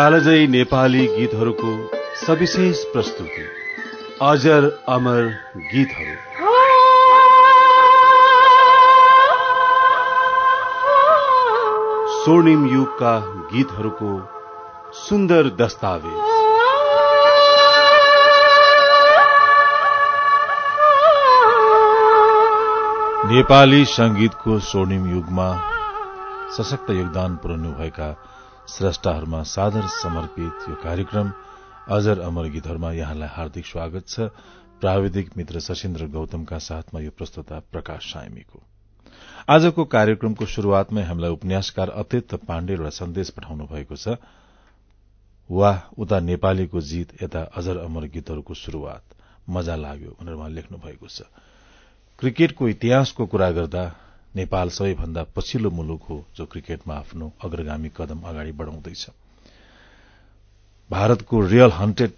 कालजयी नेपाली गीतहरूको सविशेष प्रस्तुति। अजर अमर गीतहरू। स्वर्णिम युगका गीतहरूको सुन्दर दस्तावेज। नेपाली संगीतको स्वर्णिम युगमा सशक्त योगदान पुर्याउनुभएका श्रेष्ठाहरूमा सादर समर्पित यो कार्यक्रम अजर अमर गीतहरूमा यहाँलाई हार्दिक स्वागत छ। प्राविधिक मित्र सशिन्द्र गौतमका साथमा यो प्रस्तुता प्रकाश सायमीको। आजको कार्यक्रमको शुरूआतमै हामीलाई उपन्यासकार अतित पाण्डे एउटा सन्देश पठाउनु भएको छ। वाह उता नेपालीको जीत यता अजर अमर गीतहरूको शुरूआत मजा लाग्यो भनेर उहाँ लेख्नु भएको छ। क्रिकेटको इतिहासको कुरा गर्दा नेपाल सबैभन्दा पछिल्लो मुलुक हो जो क्रिकेटमा आफ्नो अग्रगामी कदम अगाडि बढ़ाउँदैछ। भारतको real hunted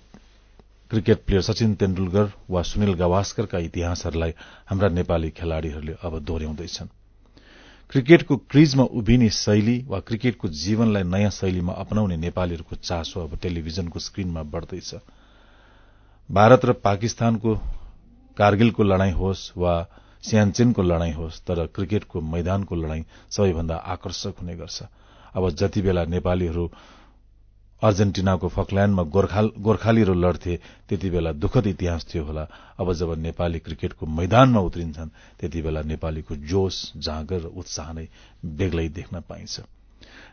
cricket player Sachin Tendulkar वा सुनिल गावास्करका इतिहासहरूलाई हाम्रा नेपाली खेलाड़ीहरूले अब दोहोर्याउँदैछन् क्रिकेटको क्रिजमा उभिने शैली वा क्रिकेटको जीवनलाई नयाँ शैलीमा अपनाउने नेपालीहरूको चासो अब टेलिभिजनको स्क्रिनमा बढ़दैछ। भारत र पाकिस्तानको कारगिलको लड़ाई होस् वा सियानचेनको लड़ाई होस् तर क्रिकेटको मैदानको लड़ाई सबैभन्दा आकर्षक हुने गर्छ। अब जति बेला नेपालीहरू अर्जेन्टिनाको फकल्याण्डमा गोर्खालीहरू लड्थे त्यति बेला दुखद इतिहास थियो होला। अब जब नेपाली क्रिकेटको मैदानमा उत्रिन्छन् त्यति बेला नेपालीको जोश जाँगर र उत्साह नै बेग्लै देख्न पाइन्छ।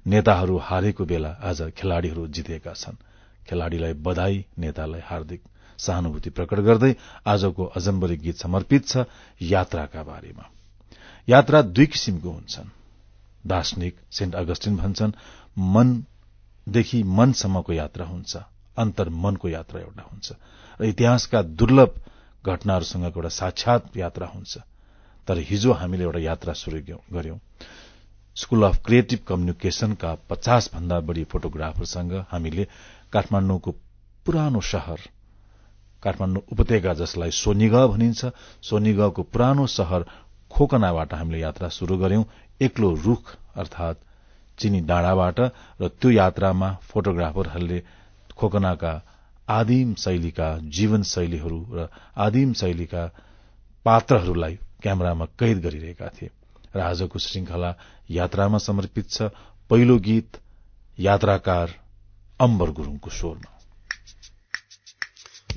नेताहरू हारेको बेला आज खेलाड़ीहरू जितेका छन्। खेलाड़ीलाई बधाई नेतालाई हार्दिक सहानुभूति प्रकट गर्दै आजको अजम्बरी गीत समर्पित छ यात्राका बारेमा। यात्रा दुई किसिमको हुन्छन्। दार्शनिक सेन्ट अगस्टिन भन्छन् मनदेखि मनसम्मको यात्रा हुन्छ अन्तर मनको यात्रा एउटा हुन्छ। र इतिहासका दुर्लभ घटनाहरूसँग एउटा साक्षात यात्रा हुन्छ। तर हिजो हामीले एउटा यात्रा शुरू गर्यौं। स्कूल अफ क्रिएटिभ कम्युनिकेशनका पचास भन्दा बढ़ी फोटोग्राफरसँग हामीले काठमाण्डुको पुरानो शहर काठमाण्डु उपत्यका जसलाई सोनिगह भनिन्छ सोनिगहको पुरानो शहर खोकनाबाट हामीले यात्रा शुरू गर्यौं एक्लो रूख अर्थात चिनी डाँडाबाट र त्यो यात्रामा फोटोग्राफरहरूले खोकनाका आदिम शैलीका जीवन शैलीहरू र आदिम शैलीका पात्रहरूलाई क्यामेरामा कैद गरिरहेका थिए। र आजको श्रृंखला यात्रामा समर्पित छ। पहिलो गीत यात्राकार अम्बर गुरूङको स्वरमा।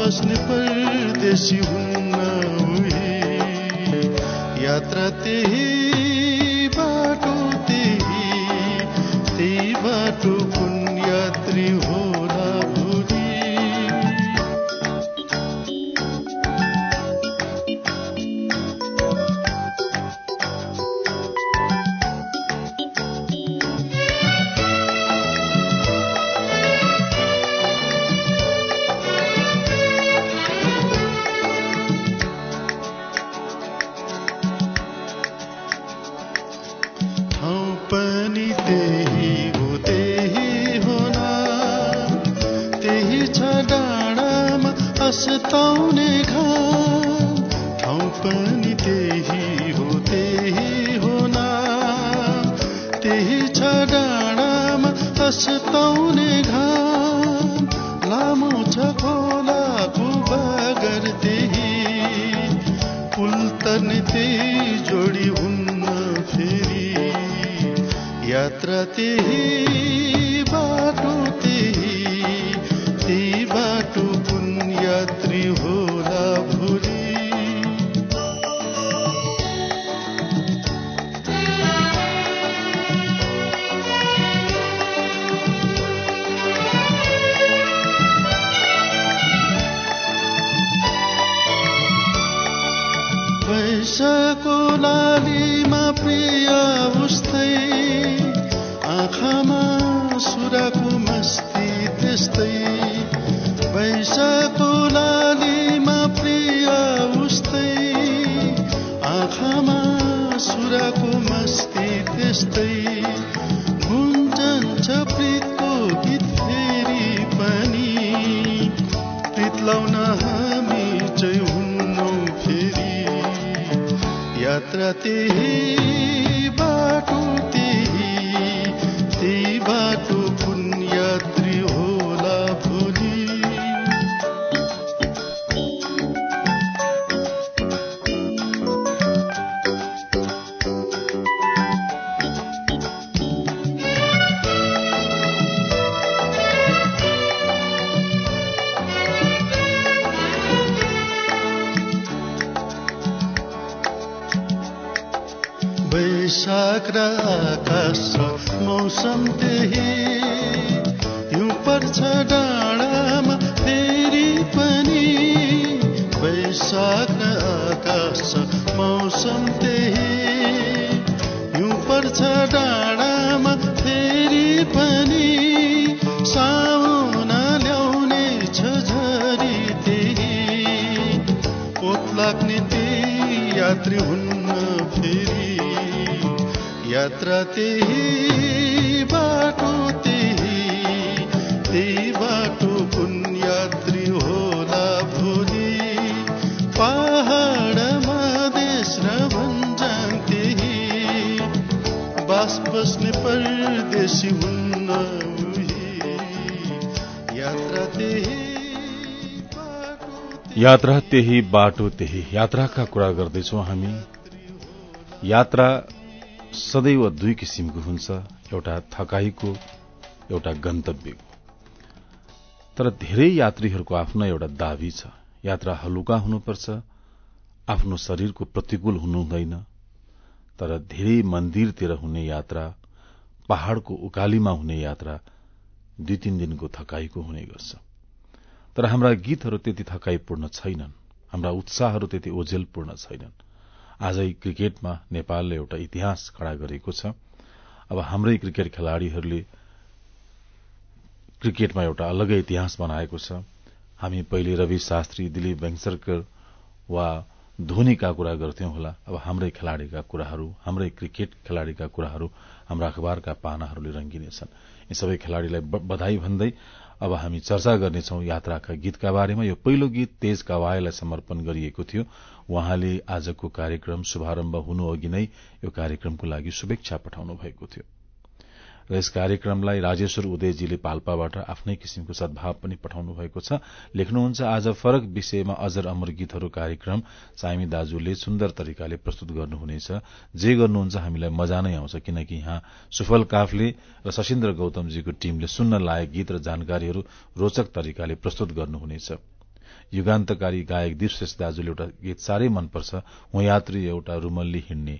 बस्ने परदेशी हुन्न उही यात्रा त्यही छ डाँडामा अस्ताउने घाम। ठाउँ पनि त्यही हो त्यही होना त्यही छ डाँडामा अस्ताउने घाम। लामो छ खोलाको बागर त्यही। पुल तर्ने त्यही जोडी हुन्न फेरि। यात्रा त्यही बाटो यात्रा बाटो त्यही यात्राका कुरा गर्दैछौ हामी। यात्रा सदैव दुई किसिमको हुन्छ एउटा थकाईको एउटा गन्तव्यको। तर धेरै यात्रीहरूको आफ्नो एउटा दावी छ। यात्रा हलुका हुनुपर्छ आफ्नो शरीरको प्रतिकूल हुनु हुँदैन। तर धेरै मन्दिरतिर हुने यात्रा पहाड़को उकालीमा हुने यात्रा दुई तीन दिनको थकाईको हुने गर्छ। तर हाम्रा गीतहरू त्यति थकाईपूर्ण छैनन्। हाम्रा उत्साहहरू त्यति ओझेलपूर्ण छैनन्। आजै क्रिकेटमा नेपालले एउटा इतिहास खड़ा गरेको छ। अब हाम्रै क्रिकेट खेलाड़ीहरूले क्रिकेटमा एउटा अलगै इतिहास बनाएको छ। हामी पहिले रवि शास्त्री दिलीप वेङसरकर वा धोनीका कुरा गर्थ्यौं होला। अब हाम्रै खेलाड़ीका कुराहरू हाम्रै क्रिकेट खेलाड़ीका कुराहरू हाम्रा अखबारका पानाहरूले रंगिनेछन्। यी सबै खेलाड़ीलाई बधाई भन्दै अब हामी चर्चा गर्नेछौ यात्राका गीतका बारेमा। यो पहिलो गीत तेज कवायलाई समर्पण गरिएको थियो। उहाँले आजको कार्यक्रम शुभारम्भ हुनु अघि नै यो कार्यक्रमको लागि शुभेच्छा पठाउनु भएको थियो। र यस कार्यक्रमलाई राजेश्वर उदयजीले पाल्पाबाट आफ्नै किसिमको सद्भाव पनि पठाउनु भएको छ। लेख्नुहुन्छ आज फरक विषयमा अजर अमर गीतहरू कार्यक्रम सामी दाजुले सुन्दर तरिकाले प्रस्तुत गर्नुहुनेछ। जे गर्नुहुन्छ हामीलाई मजा नै आउँछ। किनकि यहाँ सुफल काफले र सशिन्द्र गौतमजीको टीमले सुन्न लायक गीत र जानकारीहरू रोचक तरिकाले प्रस्तुत गर्नुहुनेछ। युगान्तकारी गायक दिपश्रेष्ठ दाजुले एउटा गीत साह्रै मनपर्छ। यात्री एउटा रुमल्ली हिँड्ने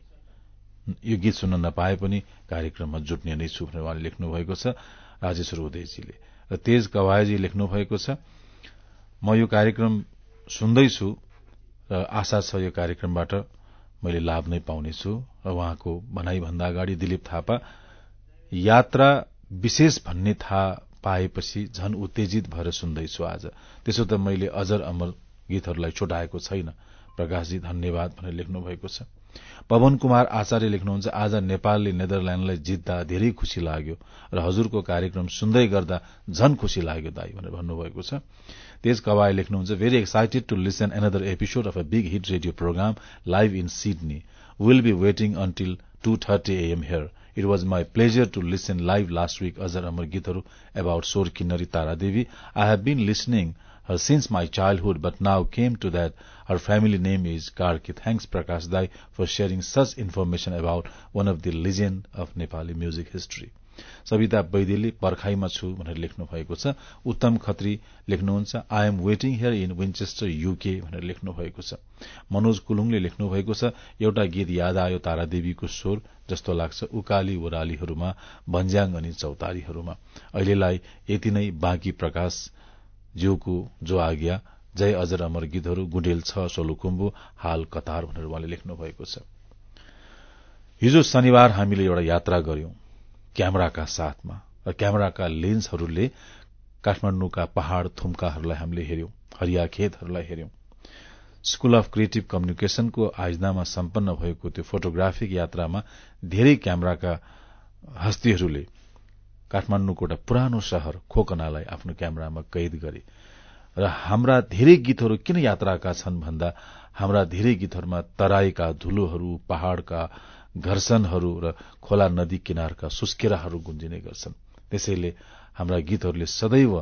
यो गीत सुन्न नपाए पनि कार्यक्रममा जुट्ने नै छु भनेर उहाँले लेख्नु भएको छ राजेश्वर उदयजीले र तेज कवायजी लेख्नु भएको छ म यो कार्यक्रम सुन्दैछु र आशा छ यो कार्यक्रमबाट मैले लाभ नै पाउनेछु र उहाँको भनाईभन्दा अगाडि दिलीप थापा यात्रा विशेष भन्ने थाहा पाएपछि झन उत्तेजित भएर सुन्दैछु आज। त्यसो त मैले अजर अमर गीतहरूलाई छोटाएको छैन। प्रकाशजी धन्यवाद भनेर लेख्नु भएको छ। पवन कुमार आचार्य लेख्नुहुन्छ आज नेपालले नेदरल्याण्डलाई जित्दा धेरै खुशी लाग्यो र हजुरको कार्यक्रम सुन्दै गर्दा झन खुशी लाग्यो दाई भनेर भन्नुभएको छ। तेज कवाई लेख्नुहुन्छ very excited to listen another episode of a big hit radio program live in Sydney will be waiting until two thirty AM here It was my pleasure to listen live last week. Azar Amar Gitaru about Sor Kinnari Taradevi. I have been listening her since my childhood but now came to that her family name is Karki. Thanks Prakash Dai for sharing such information about one of the legend of Nepali music history. Savita वैद्यले पर्खाईमा छु भनेर लेख्नु भएको छ उत्तम खत्री लेख्नुहुन्छ I am waiting here in Winchester UK भनेर लेख्नु भएको छ मनोज कुलुङले लेख्नु भएको छ एउटा गीत याद आयो तारादेवीको स्वर जस्तो लाग्छ उकाली ओरालीहरूमा भन्ज्याङ अनि चौतारीहरूमा अहिलेलाई यति नै बाँकी प्रकाश ज्यूको जो आज्ञा जय अजर अमर गीतहरू गुडेल छ सोलुकुम्बु हाल कतार भनेर उहाँले लेख्नु भएको छ। हिजो शनिबार हामीले एउटा यात्रा गर्यौं क्यामेराका साथमा र क्यामेराका स्कूल अफ क्रिएटिभ कम्युनिकेशनको आयोजनामा सम्पन्न भएको त्यो फोटोग्राफिक यात्रामा धेरै क्यामेराका हस्तीहरूले काठमाण्डुको एउटा पुरानो शहर खोकनालाई आफ्नो क्यामेरामा कैद गरे। र हाम्रा धेरै गीतहरू किन यात्राका छन् भन्दा हाम्रा धेरै गीतहरूमा तराईका धुलोहरू पहाड़का घर्षणहरू र खोला नदी किनारका सुस्केराहरू गुन्जिने गर्छन्। त्यसैले हाम्रा गीतहरूले सदैव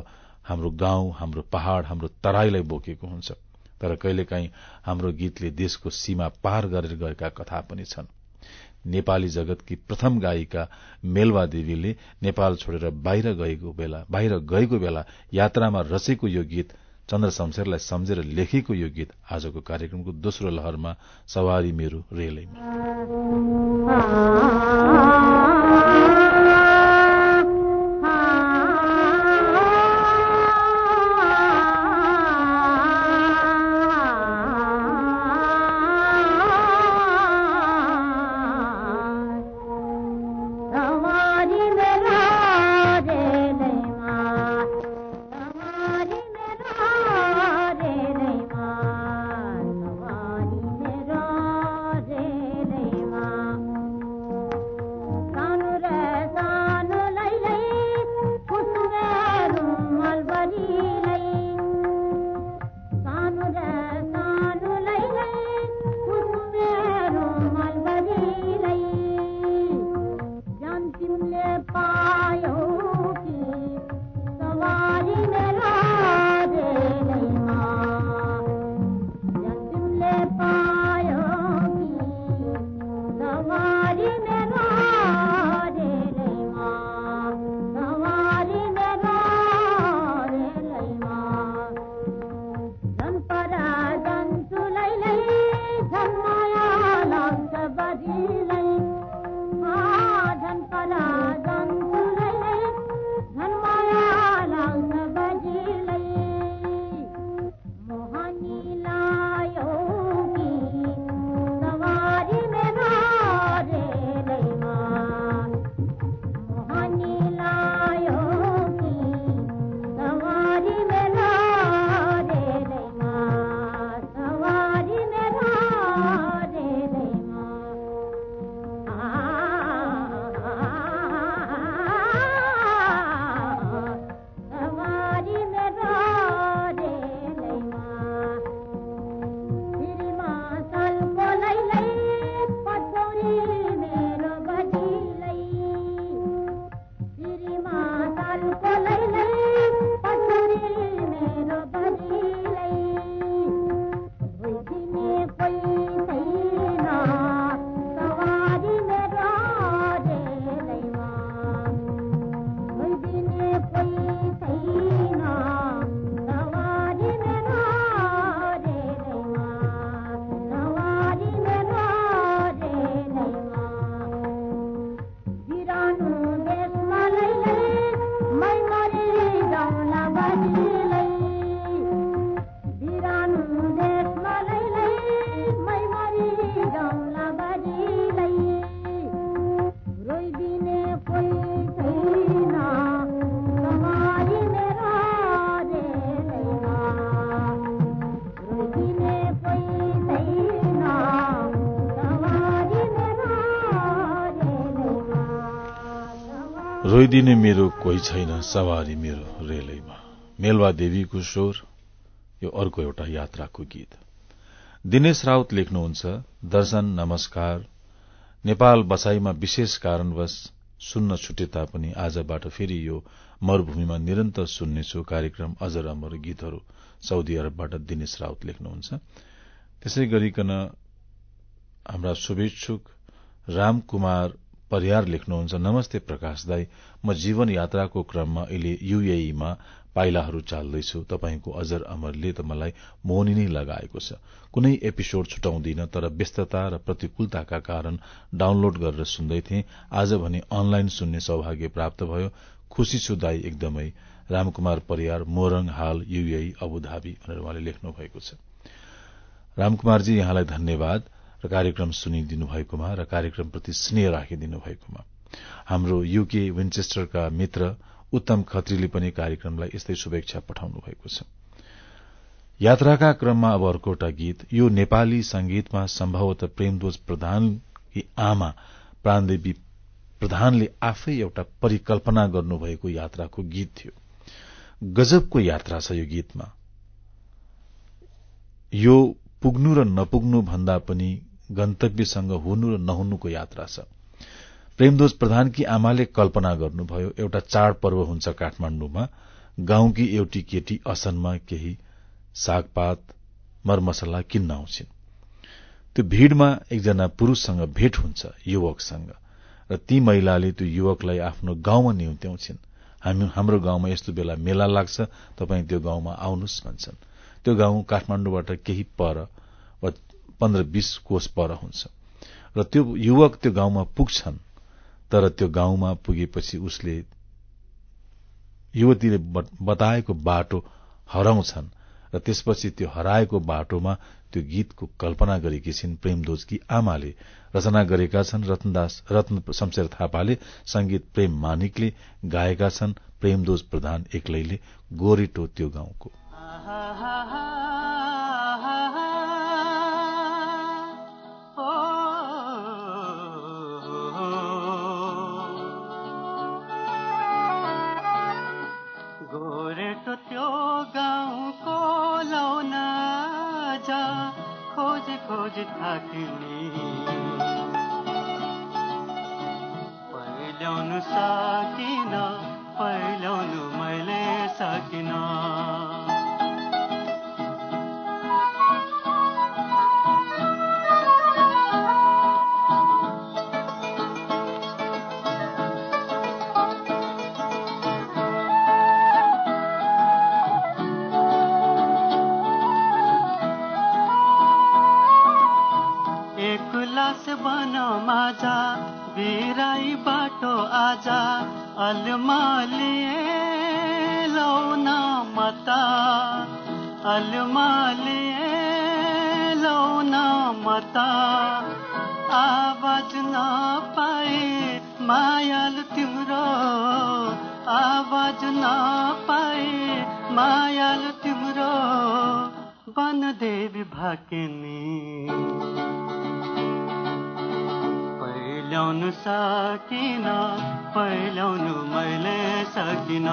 हाम्रो गाउँ हाम्रो पहाड़ हाम्रो तराईलाई बोकेको हुन्छ। तर कहिलेकाहीँ हाम्रो गीतले देशको सीमा पार गरेर गएका कथा पनि छन्। नेपाली जगतकी प्रथम गायिका मेलवा देवीले नेपाल छोडेर बाहिर गएको बेला बाहिर गएको बेला यात्रामा रचेको यो गीत चन्द्र शमशेरलाई सम्झेर लेखेको यो गीत आजको कार्यक्रमको दोस्रो लहरमा सवारी मेरो रेलैमा। रोइदिने मेरो कोही छैन सवारी मेरो रेलैमा। मेलवा देवीको स्वर यो अर्को एउटा यात्राको गीत। दिनेश राउत लेख्नुहुन्छ दर्शन नमस्कार। नेपाल बसाईमा विशेष कारणवश सुन्न छुटे तापनि आजबाट फेरि यो मरूभूमिमा निरन्तर सुन्नेछु कार्यक्रम अजर अमर गीतहरू। साउदी अरबबाट दिनेश राउत लेख्नुहुन्छ। त्यसै गरिकन हाम्रा शुभेच्छुक रामकुमार परियार लेख्नुहुन्छ। नमस्ते प्रकाश दाई म जीवन यात्राको क्रममा अहिले युएईमा पाइलाहरू चाल्दैछु। तपाईँको अजर अमरले त मलाई मोहनी नै लगाएको छ। कुनै एपिसोड छुटाउँदिन तर व्यस्तता र प्रतिकूलताका कारण डाउनलोड गरेर सुन्दै थिएँ। आज भने अनलाइन सुन्ने सौभाग्य प्राप्त भयो। खुशी छु दाई एकदमै। रामकुमार परियार मोरङ हाल युएई अबुधाबी भनेर उहाँले लेख्नु भएको छ। रामकुमारजी यहाँलाई धन्यवाद। र कार्यक्रम सुनिदिनु भएकोमा र कार्यक्रमप्रति स्नेह राखिदिनु भएकोमा। हाम्रो युके विन्चेस्टरका मित्र उत्तम खत्रीले पनि कार्यक्रमलाई यस्तै शुभेच्छा पठाउनु भएको छ। यात्राका क्रममा अब अर्को एउटा गीत यो नेपाली संगीतमा सम्भवत प्रेमध्वज प्रधानकी आमा प्राणदेवी प्रधानले आफै एउटा परिकल्पना गर्नुभएको यात्राको गीत थियो। गजबको यात्रा छ यो गीतमा। यो पुग्नु र नपुग्नु भन्दा पनि गन्तव्यसँग हुनु र नहुनुको यात्रा छ। प्रेमध्वज प्रधानकी आमाले कल्पना गर्नुभयो एउटा चाड पर्व हुन्छ काठमाण्डुमा गाउँकी एउटी केटी असनमा केही सागपात मरमसला किन्न आउँछिन्। त्यो भीड़मा एकजना पुरूषसँग भेट हुन्छ युवकसँग। र ती महिलाले त्यो युवकलाई आफ्नो गाउँमा निम्त्याउँछिन् हामी हाम्रो गाउँमा यस्तो बेला मेला लाग्छ तपाईँ त्यो गाउँमा आउनुहोस् भन्छन्। त्यो गाउँ काठमाण्डुबाट केही पर पन्ध्र बीस कोष पर हुन्छ। र त्यो युवक त्यो गाउँमा पुग्छन् तर त्यो गाउँमा पुगेपछि उसले युवतीले बताएको बाटो हराउँछन् र त्यसपछि त्यो हराएको बाटोमा त्यो गीतको कल्पना गरेकी छिन् प्रेमदोजकी आमाले। रचना गरेका छन् रत्नदास रत्न शमशेर थापाले संगीत प्रेम मानिकले गाएका छन् प्रेमदोज प्रधान एक्लैले गोरेटो त्यो गाउँको। खोज थाक्ने पहिल्याउनु सकिन पहिल्याउनु मैले सकिन। माझा बिराई बाटो आजा अलमालिए लौना मता अलमालिए लौना मता. आवाज नपाए मायाल तिम्रो आवाज नपाए मायाल तिम्रो. देवी भाकिनी। पहिल्याउनु सकिन पहिल्याउनु मैले सकिन।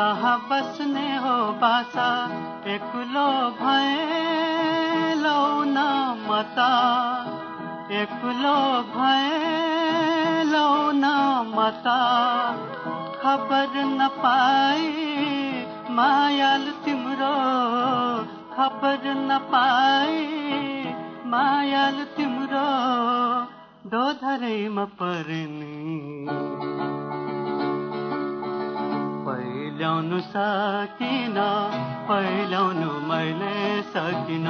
बस्ने हो बासा एक्लो भए लौना मता। एक्लो भए लौना मता। खबर नपाई मायाल तिम्रो। खबर नपाई मायाल तिम्रो। दोधरैमा पर्ने। पहिल्याउनु सकिन पहिल्याउनु मैले सकिन।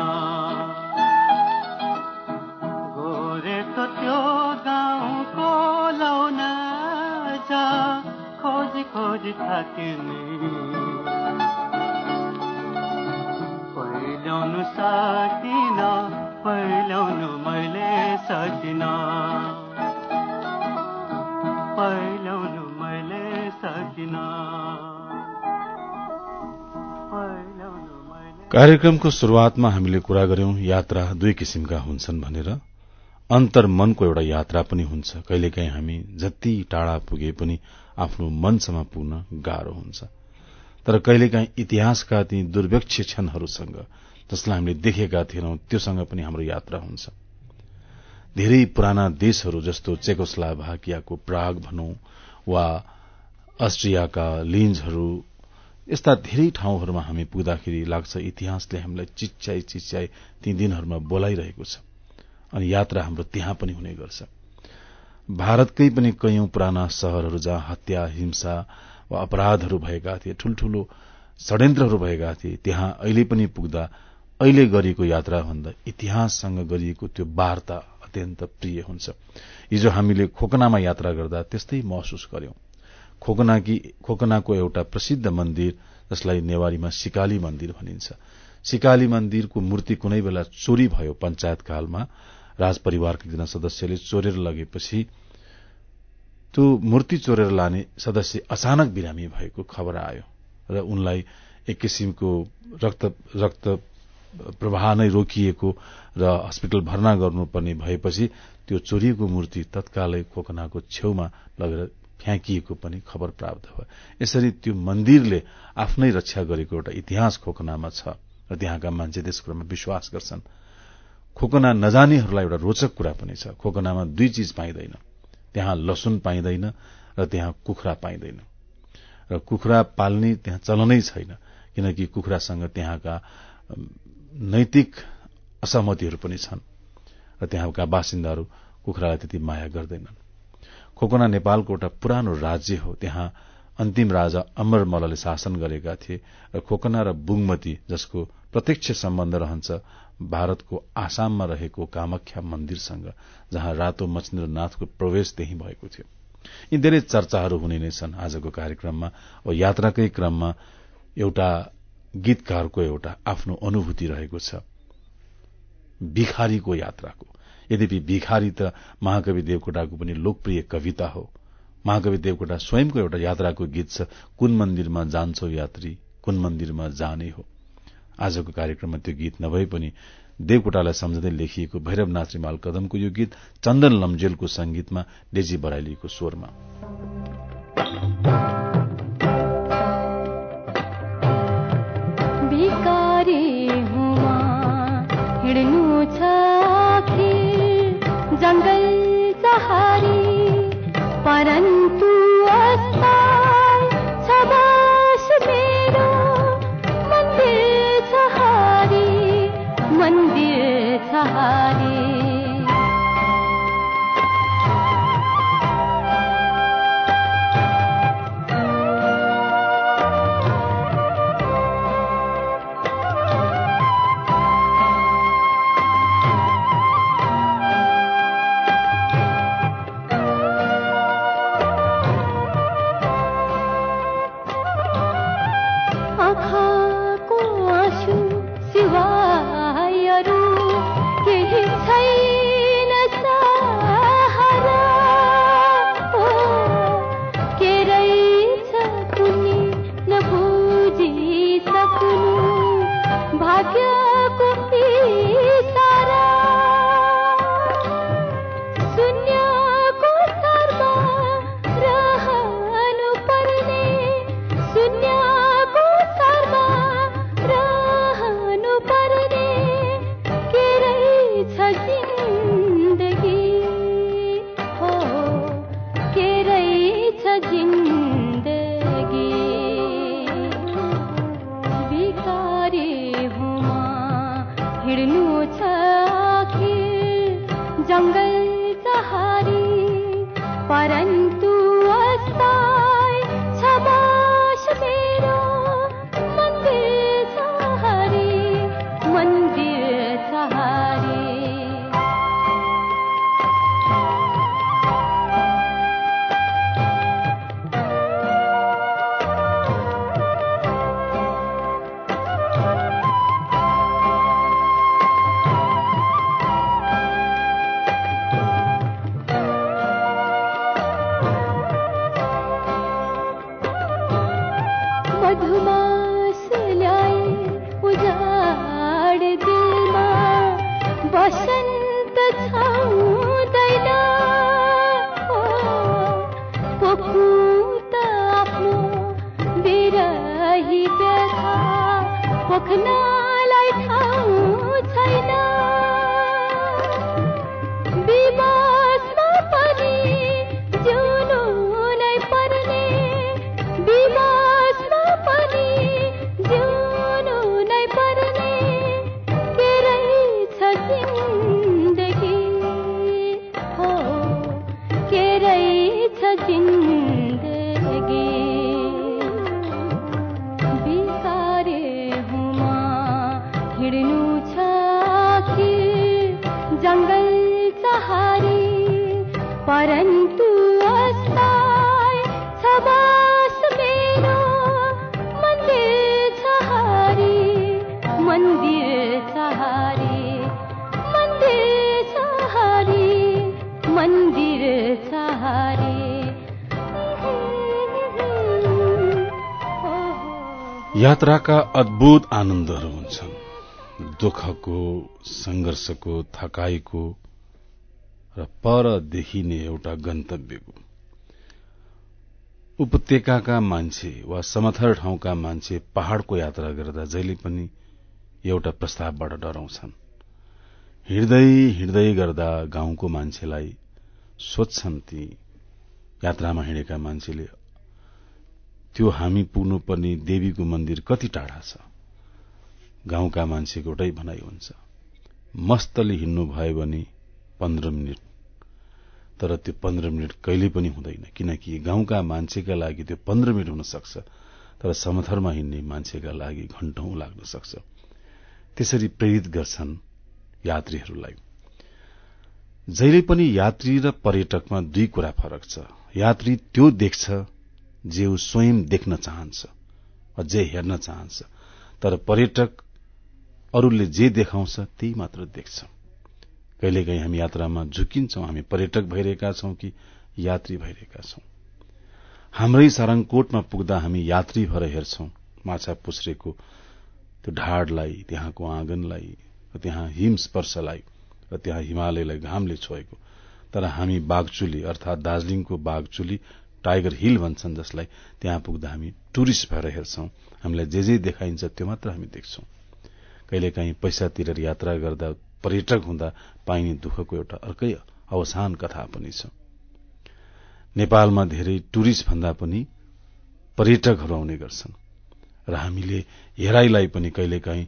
गोरेको त्यो गाउँको लाउन जा खोजी खोजी थाकिने पहिल्याउनु सकिन पहिल्याउनु मैले सकिन। पहिल्याउनु मैले सकिन। कार्यक्रमको शुरूआतमा हामीले कुरा गर्यौं यात्रा दुई किसिमका हुन्छन् भनेर। अन्तर मनको एउटा यात्रा पनि हुन्छ। कहिलेकाहीँ हामी जति टाढा पुगे पनि आफ्नो मनसम्म पुग्न गाह्रो हुन्छ। तर कहिलेकाहीँ इतिहासका ती दुर्वेक्ष क्षणहरूसँग जसलाई हामीले देखेका थिएनौं त्योसँग पनि हाम्रो यात्रा हुन्छ। धेरै पुराना देशहरू जस्तो चेकोस्लाभाकियाको प्राग भनौं वा अस्ट्रियाका लिन्जहरू यस्ता धेरै ठाउँहरूमा हामी पुग्दाखेरि लाग्छ इतिहासले हामीलाई चिच्याई चिच्याई ती दिनहरूमा बोलाइरहेको छ अनि यात्रा हाम्रो त्यहाँ पनि हुने गर्छ। भारतकै पनि कैयौं पुराना शहरहरू जहाँ हत्या हिंसा वा अपराधहरू भएका थिए ठूल्ठूलो षड्यन्त्रहरू भएका थिए त्यहाँ अहिले पनि पुग्दा अहिले गरिएको यात्रा भन्दा इतिहाससँग गरिएको त्यो वार्ता अत्यन्त प्रिय हुन्छ। हिजो हामीले खोकनामा यात्रा गर्दा त्यस्तै महसुस गर्यौं। खोकनाकी खोकनाको एउटा प्रसिद्ध मन्दिर जसलाई नेवारीमा सिकाली मन्दिर भनिन्छ। सिकाली मन्दिरको मूर्ति कुनै बेला चोरी भयो पञ्चायत कालमा राजपरिवारका एकजना सदस्यले चोरेर लगेपछि त्यो मूर्ति चोरेर लाने सदस्य अचानक बिरामी भएको खबर आयो र उनलाई एक किसिमको रक्त रक्त प्रवाह नै रोकिएको र हस्पिटल भर्ना गर्नुपर्ने भएपछि त्यो चोरिएको मूर्ति तत्कालै खोकनाको छेउमा लगेर फ्याँकिएको पनि खबर प्राप्त भयो। यसरी त्यो मन्दिरले आफ्नै रक्षा गरेको एउटा इतिहास खोकनामा छ र त्यहाँका मान्छे त्यस कुरामा विश्वास गर्छन्। खोकना नजानेहरूलाई एउटा रोचक कुरा पनि छ। खोकनामा दुई चिज पाइँदैन। त्यहाँ लसुन पाइँदैन र त्यहाँ कुखुरा पाइँदैन। र कुखुरा पाल्ने त्यहाँ चलनै छैन किनकि कुखुरासँग त्यहाँका नैतिक असहमतिहरू पनि छन्। र त्यहाँका बासिन्दाहरू कुखुरालाई त्यति माया गर्दैनन्। खोकना नेपालको एउटा पुरानो राज्य हो। त्यहाँ अन्तिम राजा अमर मल्लले शासन गरेका थिए र खोकना र बुङमती जसको प्रत्यक्ष सम्बन्ध रहन्छ भारतको आसाममा रहेको कामाख्या मन्दिरसँग जहाँ रातो मचिन्द्रनाथको प्रवेश त्यही भएको थियो। यी धेरै चर्चाहरू हुने नै छन् आजको कार्यक्रममा अब यात्राकै क्रममा एउटा गीतकारको एउटा आफ्नो अनुभूति रहेको छ। भिखारीको यात्राको। यद्यपि भिखारी त महाकवि देवकोटाको पनि लोकप्रिय कविता हो। महाकवि देवकोटा स्वयंको एउटा यात्राको गीत छ कुन मन्दिरमा जान्छौ यात्री कुन मन्दिरमा जाने हो। आजको कार्यक्रममा त्यो गीत नभए पनि देवकोटालाई सम्झँदै लेखिएको भैरवनाथ रिमाल कदमको यो गीत चन्दन लम्जेलको संगीतमा डेजी बराइलीको स्वरमा। कथा पोख्नलाई ठाउँ छैन। यात्राका अद्भुत आनन्दहरू हुन्छन्। दुःखको संघर्षको थकाईको र पर देखिने एउटा गन्तव्यको उपत्यकाका मान्छे वा समथर ठाउँका मान्छे पहाड़को यात्रा गर्दा जहिले पनि एउटा प्रस्तावबाट डराउँछन्। हिँड्दै हिँड्दै गर्दा गाउँको मान्छेलाई सोध्छन् ती यात्रामा हिँडेका मान्छेले त्यो हामी पुग्नुपर्ने देवीको मन्दिर कति टाढा छ? गाउँका मान्छेको एउटै भनाइ हुन्छ। मस्तले हिँड्नु भयो भने पन्ध्र मिनट। तर त्यो पन्ध्र मिनट कहिले पनि हुँदैन। किनकि गाउँका मान्छेका लागि त्यो पन्ध्र मिनट हुन सक्छ तर समथरमा हिँड्ने मान्छेका लागि घण्टौं लाग्न सक्छ। त्यसरी प्रेरित गर्छन् यात्रीहरूलाई। जहिले पनि यात्री र पर्यटकमा दुई कुरा फरक छ। यात्री त्यो देख्छ जे ऊ स्वयं देख्न चाहन्छ जे हेर्न चाहन्छ। तर पर्यटक अरूले जे देखाउँछ त्यही मात्र देख्छ। कहिलेकाहीँ हामी यात्रामा झुकिन्छौं हामी पर्यटक भइरहेका छौं कि यात्री भइरहेका छौं। हाम्रै सारङकोटमा पुग्दा हामी यात्री भएर हेर्छौं माछा पुछ्रेको त्यो ढाडलाई त्यहाँको आँगनलाई त्यहाँ हिम स्पर्शलाई र त्यहाँ हिमालयलाई घामले छोएको। तर हामी बाघचुली अर्थात दार्जीलिङको बाघचुली टाइगर हिल भन्छन् जसलाई त्यहाँ पुग्दा हामी टुरिस्ट भएर हेर्छौं। हामीलाई जे जे देखाइन्छ त्यो मात्र हामी देख्छौं। कहिलेकाहीँ पैसा तिरेर यात्रा गर्दा पर्यटक हुँदा पाइने दुःखको एउटा अर्कै अवसान कथा पनि छ। नेपालमा धेरै टुरिस्ट भन्दा पनि पर्यटकहरू आउने गर्छन्। र हामीले हेराइलाई पनि कहिलेकाहीँ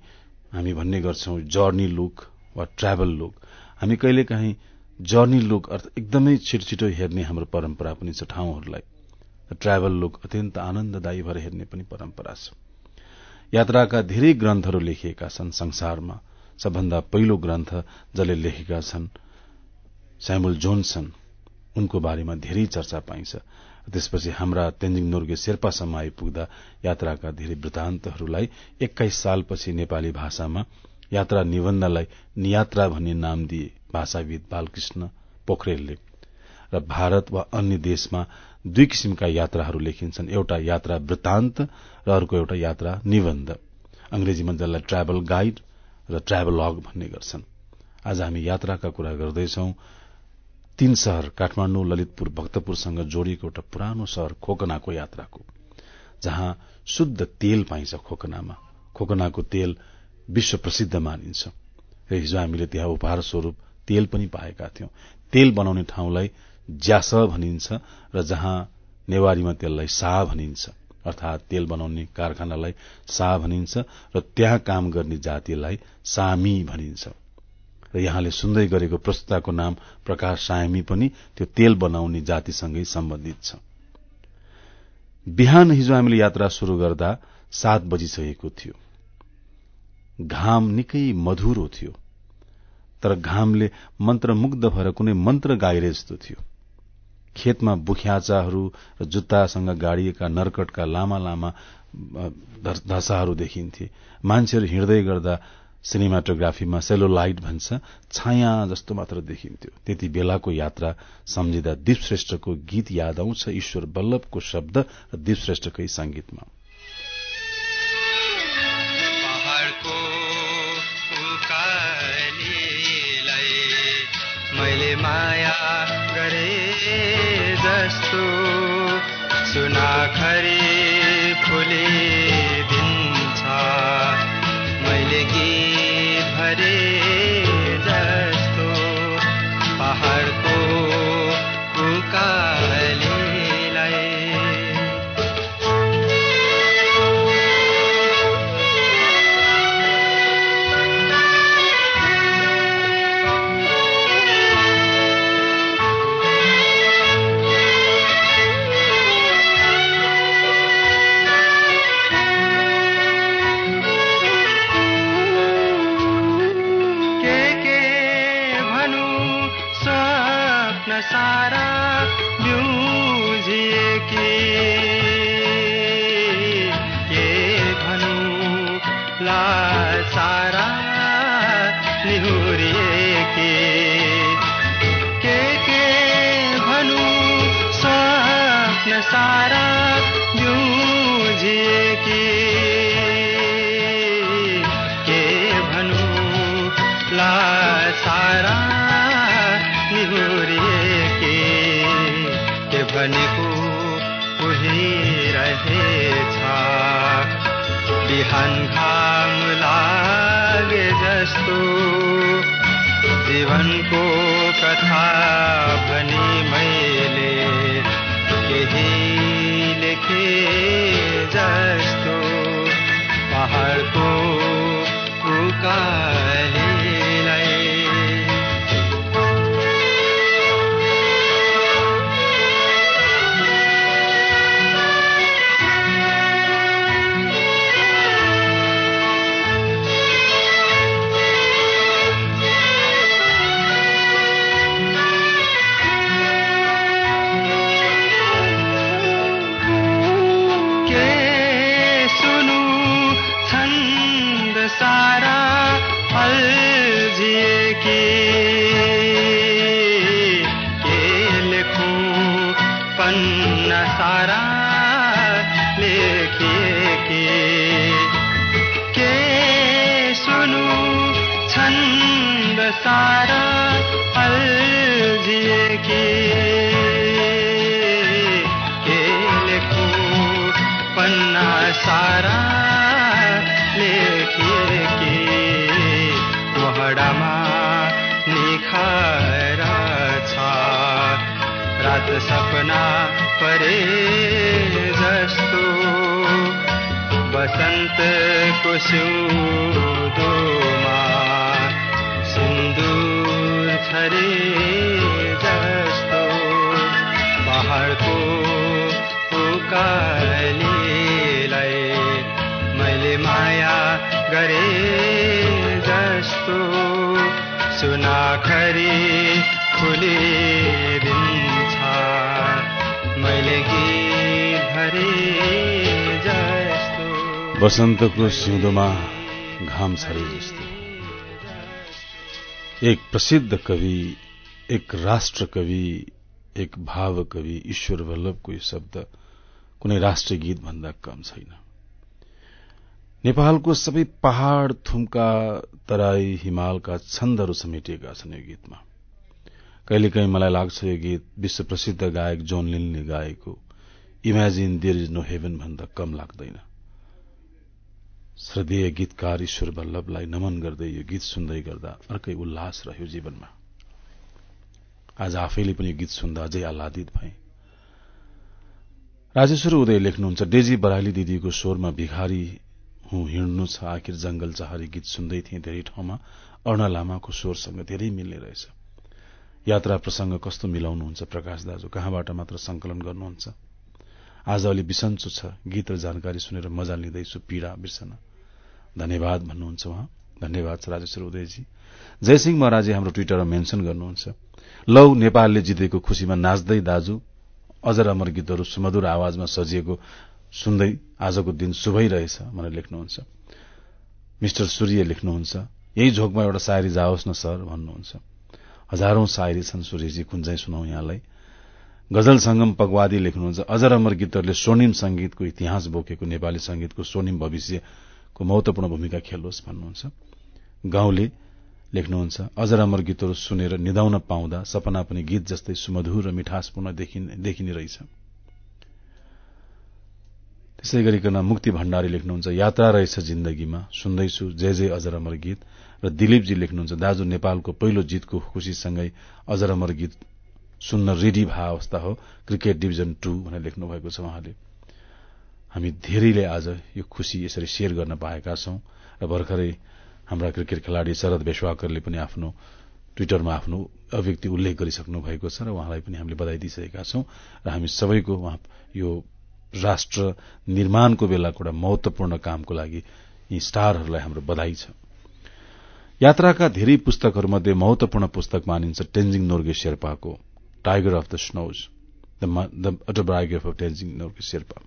हामी भन्ने गर्छौं जर्नी लुक वा ट्राभल लुक। हामी कहिलेकाहीँ जर्नी लुक अर्थ एकदमै छिटो छिटो हेर्ने हाम्रो परम्परा पनि छ ठाउँहरूलाई। ट्राभल लुक अत्यन्त आनन्ददायी भएर हेर्ने पनि परम्परा छ। यात्राका धेरै ग्रन्थहरू लेखिएका छन् संसारमा। सबभन्दा पहिलो ग्रन्थ जसले लेखेका छन् स्यामुल जोन्सन। उनको बारेमा धेरै चर्चा पाइन्छ। त्यसपछि हाम्रा तेन्जिङ नोर्गे शेर्पासम्म आइपुग्दा यात्राका धेरै वृत्तान्तहरूलाई एक्काइस सालपछि नेपाली भाषामा यात्रा निबन्धलाई नियात्रा भन्ने नाम दिए। भाषाविद बालकृष्ण पोखरेलले र भारत वा अन्य देशमा दुई किसिमका यात्राहरू लेखिन्छन्। एउटा यात्रा वृत्तान्त र अर्को एउटा यात्रा निबन्ध। अंग्रेजीमा जसलाई ट्राभल गाइड र ट्राभलग भन्ने गर्छन्। आज हामी यात्राका कुरा गर्दैछौ। तीन शहर काठमाण्डु ललितपुर भक्तपुरसँग जोडिएको एउटा पुरानो शहर खोकनाको यात्राको जहाँ शुद्ध तेल पाइन्छ खोकनामा। खोकनाको तेल विश्व प्रसिद्ध मानिन्छ। र हिजो हामीले त्यहाँ उपहार स्वरूप तेल पनि पाएका थियौं। तेल बनाउने ठाउँलाई ज्यास भनिन्छ र जहाँ नेवारीमा त्यसलाई सा भनिन्छ अर्थात तेल बनाउने कारखानालाई सा भनिन्छ र त्यहाँ काम गर्ने जातिलाई सामी भनिन्छ। र यहाँले सुन्दै गरेको प्रस्तुताको नाम प्रकाश सायमी पनि त्यो तेल बनाउने जातिसँगै सम्बन्धित छ। बिहान हिजो हामीले यात्रा शुरू गर्दा सात बजिसकेको थियो। घाम निकै मधुरो थियो। तर घामले मन्त्रमुग्ध भएर कुनै मन्त्र गाइरे जस्तो थियो। खेतमा बुख्याचाहरू र जुत्तासँग गाडिएका नर्कटका लामा लामा धसाहरू देखिन्थे। मान्छेहरू हिँड्दै गर्दा सिनेमाटोग्राफीमा सेलोलाइट भन्छ छाया जस्तो मात्र देखिन्थ्यो। त्यति बेलाको यात्रा सम्झिँदा दीप श्रेष्ठको गीत याद आउँछ ईश्वर बल्लभको शब्द र दीप श्रेष्ठकै संगीतमा माया गरे जस्तो। सुनाखरी फुलिदिन्छ मैले गीत भरे जस्तो। पहाडको सारा जुझिए कि के भनु ला सारा निहुरिए के के भनेको उही रहेछ। बिहान घाम लागे जस्तो। जीवनको कथा भनी मैले। केही लेखे जस्तो पहाडको उकालीलाई छन्द सारा पन्ना सारा लेखिए कि। मोहडामा निखार छ। रात सपना परे जस्तो बसन्तको सिउँदोमा सिन्दुर छरे जस्तो पहाडको उकालीलाई मैले माया गरे जस्तो सुनाखरी फुलिदिन्छ मैले गीत भरे वसन्तको सिउँदोमा घाम छरे जस्तो। एक प्रसिद्ध कवि एक राष्ट्र कवि एक भाव कवि ईश्वर वल्लभको यो शब्द कुनै राष्ट्रिय गीत भन्दा कम छैन। नेपालको सबै पहाड़ थुम्का तराई हिमालका छन्दहरू समेटिएका छन् यो गीतमा। कहिलेकाहीँ मलाई लाग्छ यो गीत विश्व प्रसिद्ध गायक जोन लिनले गाएको imagine there is no heaven भन्दा कम लाग्दैन। श्रद्धेय गीतकार ईश्वर वल्लभलाई नमन गर्दै यो गीत सुन्दै गर्दा अर्कै उल्लास रह्यो जीवनमा। आज आफैले पनि गीत सुन्दा अझै आह्लादित भए। राजेश्वर उदय लेख्नुहुन्छ डेजी बराली दिदीको स्वरमा भिखारी हुँ हिँड्नु छ आखिर जंगल चहारी गीत सुन्दै थिए धेरै ठाउँमा अर्ण लामाको स्वरसँग धेरै मिल्ने रहेछ। यात्रा प्रसंग कस्तो मिलाउनुहुन्छ प्रकाश दाजु? कहाँबाट मात्र संकलन गर्नुहुन्छ? आज अलि बिसन्चो छ गीत र जानकारी सुनेर मजा लिँदैछु पीड़ा बिर्सन। धन्यवाद भन्नुहुन्छ उहाँ। धन्यवाद राजेश्वर उदयजी। जयसिंह महाराजी हाम्रो ट्विटरमा मेन्शन गर्नुहुन्छ। लौ नेपालले जितेको खुशीमा नाच्दै दाजु अजर अमर गीतहरू सुमधुर आवाजमा सजिएको सुन्दै आजको दिन शुभै रहेछ भनेर लेख्नुहुन्छ। मिस्टर सूर्य लेख्नुहुन्छ यही झोकमा एउटा सायरी जाओस् न सर भन्नुहुन्छ। हजारौं सायरी छन् सूर्यजी कुन चाहिँ सुनाउ यहाँलाई? गजल संगम पगवादी लेख्नुहुन्छ अजर अमर गीतहरूले स्वर्णिम संगीतको इतिहास बोकेको नेपाली संगीतको स्वर्णिम भविष्यको महत्वपूर्ण भूमिका खेलोस् भन्नुहुन्छ। गाउँले लेख्नुहुन्छ अजर अमर गीतहरू सुनेर निदाउन पाउँदा सपना पनि गीत जस्तै सुमधुर र मिठासपूर्ण देखिने रहेछ। त्यसै गरिकन मुक्ति भण्डारी लेख्नुहुन्छ यात्रा रहेछ जिन्दगीमा। सुन्दैछु जय जय अजर अमर गीत। र दिलीपजी लेख्नुहुन्छ दाजु नेपालको पहिलो जितको खुशीसँगै अजर अमर गीत सुन्न रेडी भए अवस्था हो। क्रिकेट डिभिजन टू भनेर लेख्नु भएको छ उहाँले। हामी धेरैले आज यो खुशी यसरी शेयर गर्न पाएका छौं र भर्खरै हाम्रा क्रिकेट खेलाड़ी शरद बेश्वाकरले पनि आफ्नो ट्विटरमा आफ्नो अभिव्यक्ति उल्लेख गरिसक्नु भएको छ र उहाँलाई पनि हामीले बधाई दिइसकेका छौं र हामी सबैको उहाँ यो राष्ट्र निर्माणको बेलाको एउटा महत्वपूर्ण कामको लागि यी स्टारहरूलाई हाम्रो बधाई छ। यात्राका धेरै पुस्तकहरूमध्ये महत्वपूर्ण पुस्तक मानिन्छ टेन्जिङ नोर्गे शेर्पाको tiger of the snows the autobiography of Tenzing Norgay Sherpa.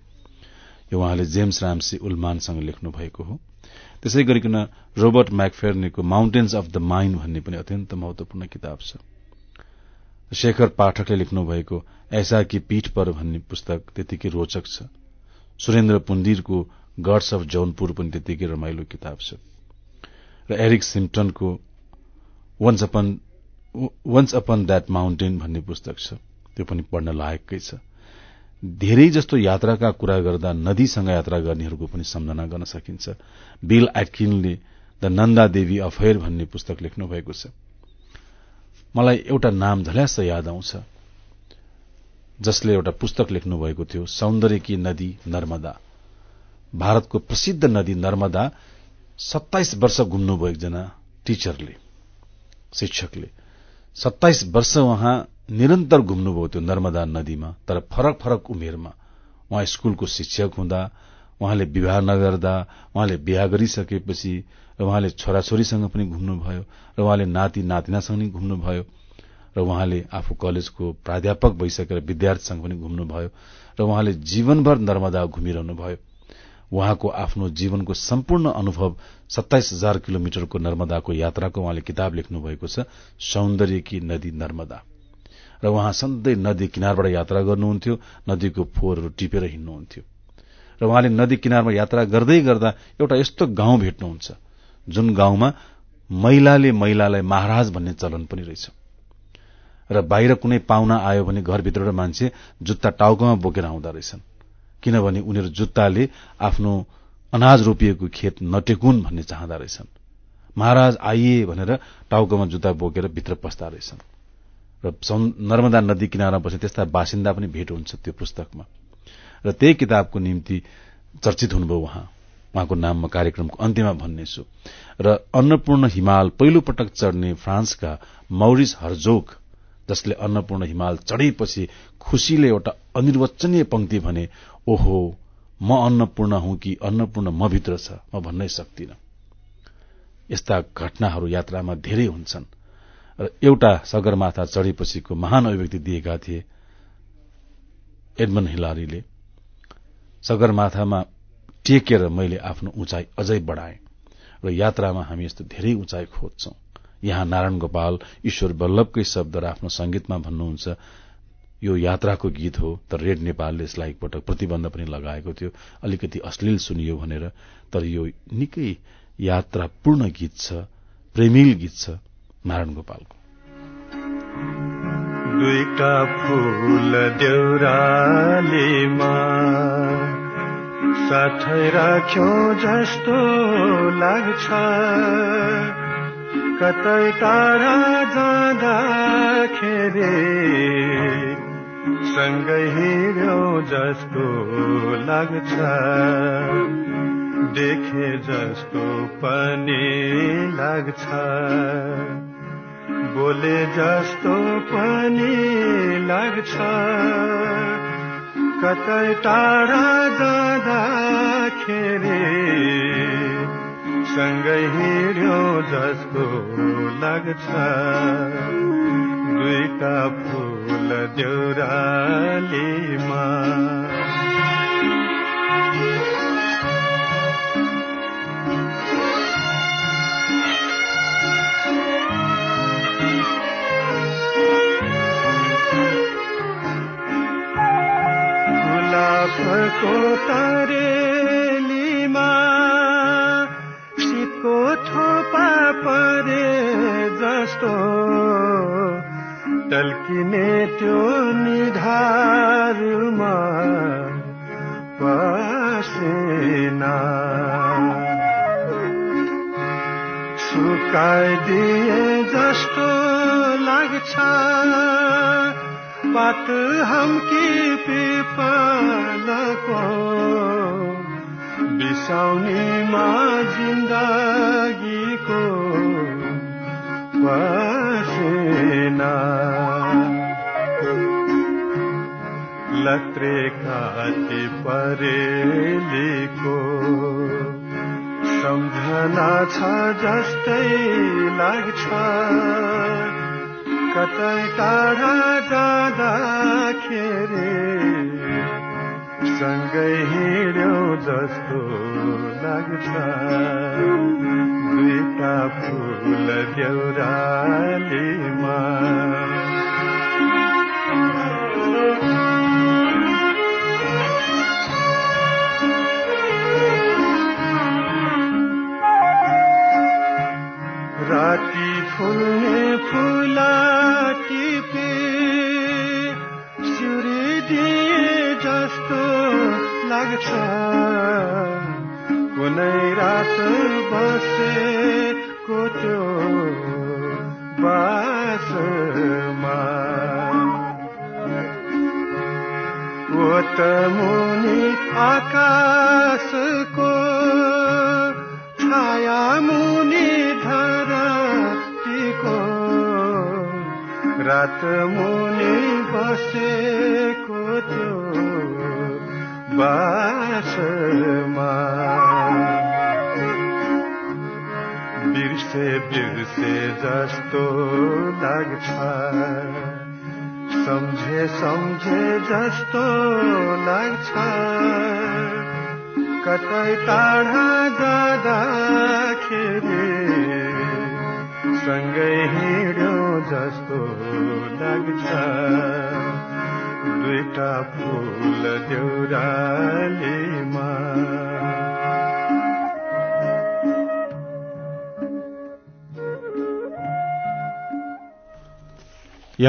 यो उहाँले जेम्स रामसी उल्मानसँग लेख्नु भएको हो। त्यसै गरिकन रोबर्ट म्याकफेर्नीको माउन्टेन्स अफ द माइन्ड भन्ने पनि अत्यन्त महत्वपूर्ण किताब छ। शेखर पाठकले लेख्नु भएको ऐसा कि पीठ पर भन्ने पुस्तक त्यतिकै रोचक छ। सुरेन्द्र पुण्डिरको गड्स अफ जौनपुर पनि त्यतिकै रमाइलो किताब छ। र Eric upon once upon that mountain भन्ने पुस्तक छ। त्यो पनि पढ्न लायककै छ। धेरै जस्तो यात्राका कुरा गर्दा नदीसँग यात्रा गर्नेहरूको पनि सम्झना गर्न सकिन्छ। बिल एटकिनले द नन्दा देवी अफेयर भन्ने पुस्तक लेख्नु भएको छ। मलाई एउटा नाम झल्यास याद आउँछ। जसले एउटा पुस्तक लेख्नु भएको थियो सौन्दर्य कि नदी नर्मदा। भारतको प्रसिद्ध नदी नर्मदा सत्ताइस वर्ष घुम्नुभयो एकजना टीचरले शिक्षकले। सत्ताइस वर्ष उहाँ निरन्तर घुम्नुभयो त्यो नर्मदा नदीमा तर फरक फरक उमेरमा। उहाँ स्कूलको शिक्षक हुँदा उहाँले विवाह नगर्दा उहाँले बिहा गरिसकेपछि र उहाँले छोराछोरीसँग पनि घुम्नुभयो र उहाँले नाति नातिनासँग पनि घुम्नुभयो र उहाँले आफू कलेजको प्राध्यापक भइसकेर विद्यार्थीसँग पनि घुम्नुभयो र उहाँले जीवनभर नर्मदा घुमिरहनुभयो। उहाँको आफ्नो जीवनको सम्पूर्ण अनुभव सत्ताइस हजार किलोमिटरको नर्मदाको यात्राको उहाँले किताब लेख्नु भएको छ सौन्दर्य कि नदी नर्मदा। र उहाँ सधैँ नदी किनारबाट यात्रा गर्नुहुन्थ्यो। नदीको फोहोरहरू टिपेर हिँड्नुहुन्थ्यो। र उहाँले नदी किनारमा यात्रा गर्दै गर्दा एउटा यस्तो गाउँ भेट्नुहुन्छ जुन गाउँमा महिलाले महिलालाई महाराज भन्ने चलन पनि रहेछ। र बाहिर कुनै पाहुना आयो भने घरभित्रबाट मान्छे जुत्ता टाउकोमा बोकेर आउँदा रहेछन् किनभने उनीहरू जुत्ताले आफ्नो अनाज रोपिएको खेत नटेकुन् भन्ने चाहँदा रहेछन्। महाराज आइए भनेर टाउकोमा जुत्ता बोकेर भित्र पस्दा रहेछन्। र नर्मदा नदी किनारमा बस्ने त्यस्ता बासिन्दा पनि भेट हुन्छ त्यो पुस्तकमा। र त्यही किताबको निम्ति चर्चित हुनुभयो उहाँ। उहाँको नाममा कार्यक्रमको अन्त्यमा भन्नेछु। र अन्नपूर्ण हिमाल पहिलो पटक चढ्ने फ्रान्सका मौरिस हर्जोक जसले अन्नपूर्ण हिमाल चढेपछि खुशीले एउटा अनिर्वचनीय पंक्ति भने ओहो म अन्नपूर्ण हुँ कि अन्नपूर्ण म भित्र छ? म भन्नै सक्दिन। यस्ता घटनाहरू यात्रामा धेरै हुन्छन्। र एउटा सगरमाथा चढेपछिको महान अभिव्यक्ति दिएका थिए एडमन हिलारीले। सगरमाथामा टेकेर मैले आफ्नो उचाइ अझै बढ़ाए र यात्रामा हामी यस्तो धेरै उचाइ खोज्छौं। यहाँ नारायण गोपाल ईश्वर वल्लभकै शब्द र आफ्नो संगीतमा भन्नुहुन्छ यो यात्राको गीत हो। तर रेड नेपालले यसलाई एकपटक प्रतिबन्ध पनि लगाएको थियो। अलिकति अश्लील सुनियो भनेर तर यो निकै यात्रापूर्ण गीत छ प्रेमिल गीत छ। नारायण गोपालको। दुईटा फूल देउरालीमा साथै राख्यो जस्तो लाग्छ। कतै टाढा जाँदाखेरि सँगै हिँड्यो जस्तो लाग्छ। देखे जस्तो पनि लाग्छ। बोले जस्तो पनि लाग्छ। कतै टाढा जाँदाखेरि सँगै हिँड्यो जस्तो लाग्छ। दुईटा फुल देउरालीमा तरेलीमा शीतको थोपा परे जस्तो टल्किने त्यो निधारमा पसिना। सुकाइदिए जस्तो लाग्छ पात हमकी जस्तै लाग्छ। फुल्ने फुला टिपे सिउरी दिए जस्तो लाग्छ।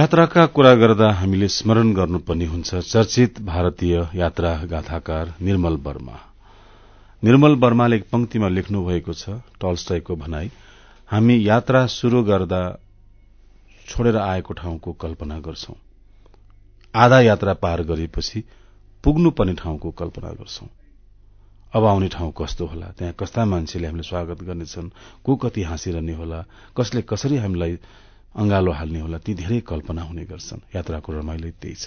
यात्राका कुरा गर्दा हामीले स्मरण गर्नुपर्ने हुन्छ चर्चित भारतीय यात्रा गाथाकार निर्मल वर्मा। निर्मल वर्माले एक पंक्तिमा लेख्नु भएको छ टल्स्टाईको भनाई हामी यात्रा शुरू गर्दा छोडेर आएको ठाउँको कल्पना गर्छौं। आधा यात्रा पार गरेपछि पुग्नुपर्ने ठाउँको कल्पना गर्छौं। अब आउने ठाउँ कस्तो होला? त्यहाँ कस्ता मान्छेले हामीले स्वागत गर्नेछन्? को कति हाँसिरहने होला? कसले कसरी हामीलाई अंगालो हाल्ने होला ती धेरै कल्पना हुने गर्छन्। यात्राको रमाइलो त्यही छ।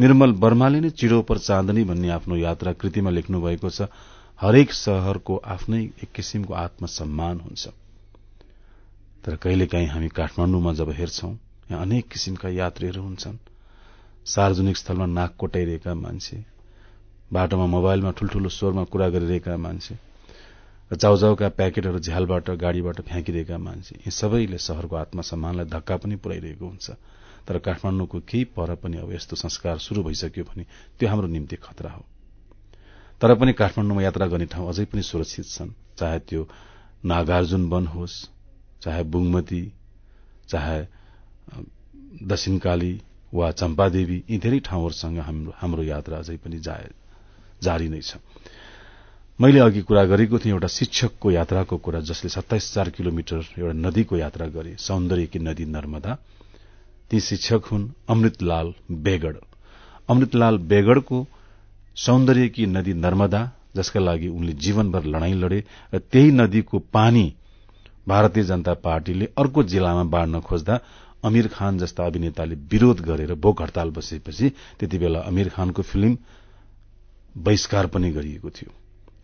निर्मल वर्माले नै चिडो पर चाँदनी भन्ने आफ्नो यात्रा कृतिमा लेख्नु भएको छ हरेक शहरको आफ्नै एक किसिमको आत्मसम्मान हुन्छ। तर कहिलेकाहीँ हामी काठमाण्डुमा जब हेर्छौं यहाँ अनेक किसिमका यात्रीहरू हुन्छन्। सार्वजनिक स्थलमा नाक कोटाइरहेका मान्छे बाटोमा मोबाइलमा ठूल्ठूलो स्वरमा कुरा गरिरहेका मान्छे र चाउचाउका प्याकेटहरू झ्यालबाट गाड़ीबाट फ्याँकिरहेका मान्छे। यी सबैले शहरको आत्मसम्मानलाई धक्का पनि पुर्याइरहेको हुन्छ। तर काठमाण्डुको केही पर पनि अब यस्तो संस्कार शुरू भइसक्यो भने त्यो हाम्रो निम्ति खतरा हो। तर पनि काठमाण्डुमा यात्रा गर्ने ठाउँ अझै पनि सुरक्षित छन्। चाहे त्यो नागार्जुन वन होस् चाहे बुङमती चाहे दक्षिणकाली वा चम्पादेवी यी धेरै ठाउँहरूसँग हाम्रो यात्रा अझै पनि जारी नै छ। मैले अघि कुरा गरेको थिएँ एउटा शिक्षकको यात्राको कुरा जसले सत्ताइस हजार किलोमिटर एउटा नदीको यात्रा गरे सौन्दर्यकी नदी नर्मदा। ती शिक्षक हुन् अमृतलाल बेगड। अमृतलाल बेगडको सौन्दर्यकी नदी नर्मदा जसका लागि उनले जीवनभर लड़ाई लड़े र त्यही नदीको पानी भारतीय जनता पार्टीले अर्को जिल्लामा बाँड्न खोज्दा अमीर खान जस्ता अभिनेताले विरोध गरेर भोक हड़ताल बसेपछि त्यति बेला अमीर खानको फिल्म बहिष्कार पनि गरिएको थियो।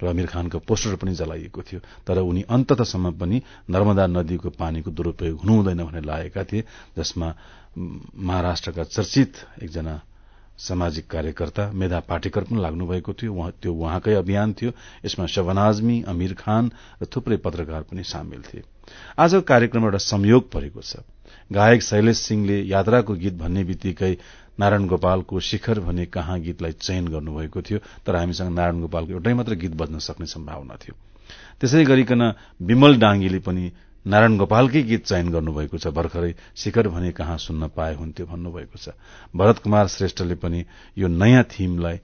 र अमीर खानको पोस्टर पनि जलाइएको थियो तर उनी अन्ततसम्म पनि नर्मदा नदीको पानीको दुरूपयोग हुनु हुँदैन भनेर लागेका थिए जसमा महाराष्ट्रका चर्चित एकजना सामाजिक कार्यकर्ता मेधा पाटेकर पनि लाग्नु भएको थियो त्यो उहाँकै अभियान थियो। यसमा शबनाजमी अमीर खान र थुप्रै पत्रकार पनि सामेल थिए। आजको कार्यक्रम एउटा संयोग परेको छ। गायक शैलेश सिंहले यात्राको गीत भन्ने बित्तिकै नारायण गोपालको शिखर भने कहाँ गीतलाई चयन गर्नुभएको थियो तर हामीसँग नारायण गोपालको एउटै मात्र गीत बज्न सक्ने सम्भावना थियो। त्यसै गरिकन विमल डाङ्गीले पनि नारायण गोपालकै गीत चयन गर्नुभएको छ भर्खरै शिखर भने कहाँ सुन्न पाए हुन्थ्यो भन्नुभएको छ। भरत कुमार श्रेष्ठले पनि यो नयाँ थीमलाई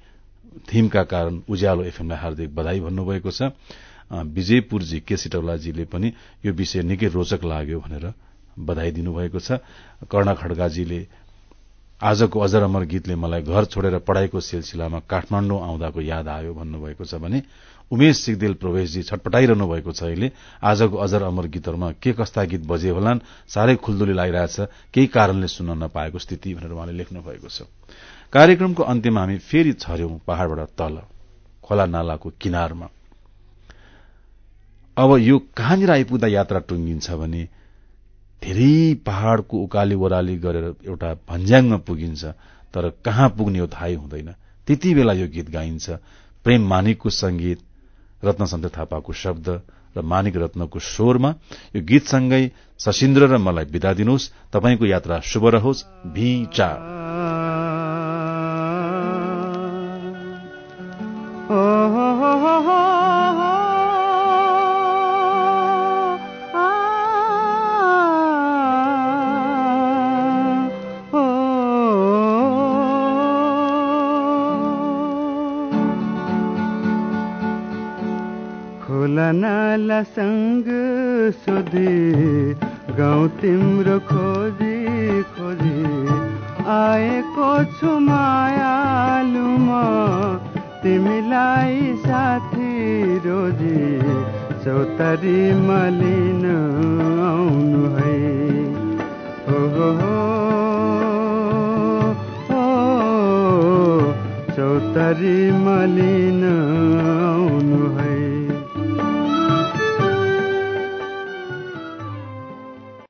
थीमका कारण उज्यालो एफएमलाई हार्दिक बधाई भन्नुभएको छ। विजयपुरजी केसिटौलाजीले पनि यो विषय निकै रोचक लाग्यो भनेर बधाई दिनुभएको छ। कर्ण खड्गाजीले आजको अजर अमर गीतले मलाई घर छोडेर पढ़ाईको सिलसिलामा काठमाण्डु आउँदाको याद आयो भन्नुभएको छ भने उमेश सिगदेल प्रवेशजी छटपटाइरहनु भएको छ अहिले। आजको अजर अमर गीतहरूमा के कस्ता गीत बजे होलान् साह्रै खुल्दुली लागिरहेछ। केही कारणले सुन्न नपाएको स्थिति भनेर उहाँले लेख्नु भएको छ। कार्यक्रमको अन्त्यमा हामी फेरि छर्यौं पहाड़बाट तल खोला नालाको किनारमा। अब यो कहाँनिर आइपुग्दा यात्रा टुङ्गिन्छ भने धेरै पहाड़को उकाली ओह्राली गरेर एउटा भन्ज्याङमा पुगिन्छ तर कहाँ पुग्ने हो थाहै हुँदैन। त्यति बेला यो गीत गाइन्छ। प्रेम मानिकको संगीत रत्नसन्त थापाको शब्द र मानिक रत्नको स्वरमा। यो गीतसँगै सशिन्द्र र मलाई विदा दिनुहोस्। तपाईँको यात्रा शुभ रहोस्। तिमीलासँग सोधी गाउँ तिम्रो